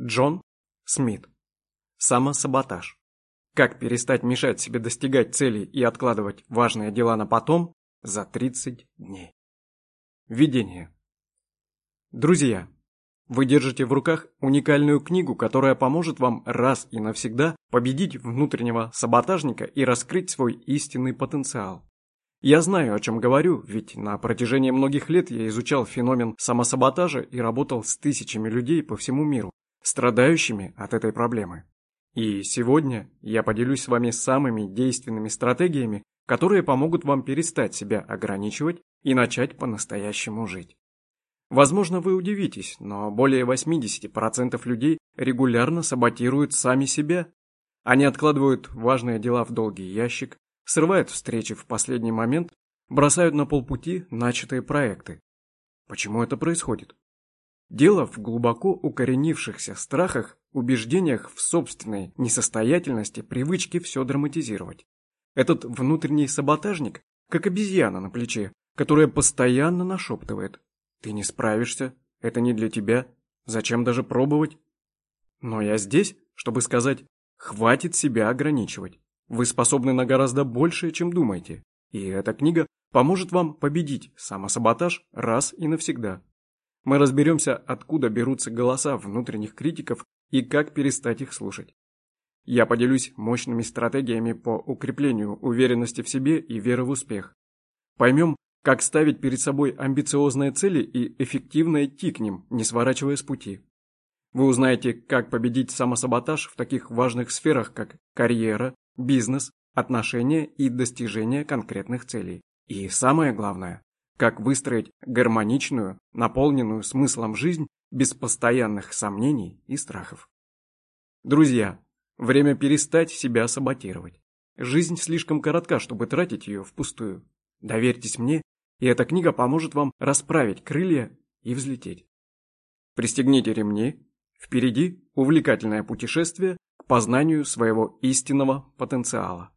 Джон Смит. Самосаботаж. Как перестать мешать себе достигать целей и откладывать важные дела на потом за 30 дней. Введение. Друзья, вы держите в руках уникальную книгу, которая поможет вам раз и навсегда победить внутреннего саботажника и раскрыть свой истинный потенциал. Я знаю, о чем говорю, ведь на протяжении многих лет я изучал феномен самосаботажа и работал с тысячами людей по всему миру, страдающими от этой проблемы. И сегодня я поделюсь с вами самыми действенными стратегиями, которые помогут вам перестать себя ограничивать и начать по-настоящему жить. Возможно, вы удивитесь, но более 80% людей регулярно саботируют сами себя. Они откладывают важные дела в долгий ящик, срывают встречи в последний момент, бросают на полпути начатые проекты. Почему это происходит? Дело в глубоко укоренившихся страхах, убеждениях в собственной несостоятельности, привычке все драматизировать. Этот внутренний саботажник, как обезьяна на плече, которая постоянно нашептывает «Ты не справишься, это не для тебя, зачем даже пробовать?» Но я здесь, чтобы сказать «Хватит себя ограничивать, вы способны на гораздо большее, чем думаете, и эта книга поможет вам победить самосаботаж раз и навсегда». Мы разберемся, откуда берутся голоса внутренних критиков и как перестать их слушать. Я поделюсь мощными стратегиями по укреплению уверенности в себе и веры в успех. Поймем, как ставить перед собой амбициозные цели и эффективно идти к ним, не сворачивая с пути. Вы узнаете, как победить самосаботаж в таких важных сферах, как карьера, бизнес, отношения и достижение конкретных целей. И самое главное, как выстроить гармоничную, наполненную смыслом жизнь без постоянных сомнений и страхов. Друзья, время перестать себя саботировать. Жизнь слишком коротка, чтобы тратить ее впустую. Доверьтесь мне, и эта книга поможет вам расправить крылья и взлететь. Пристегните ремни, впереди увлекательное путешествие к познанию своего истинного потенциала.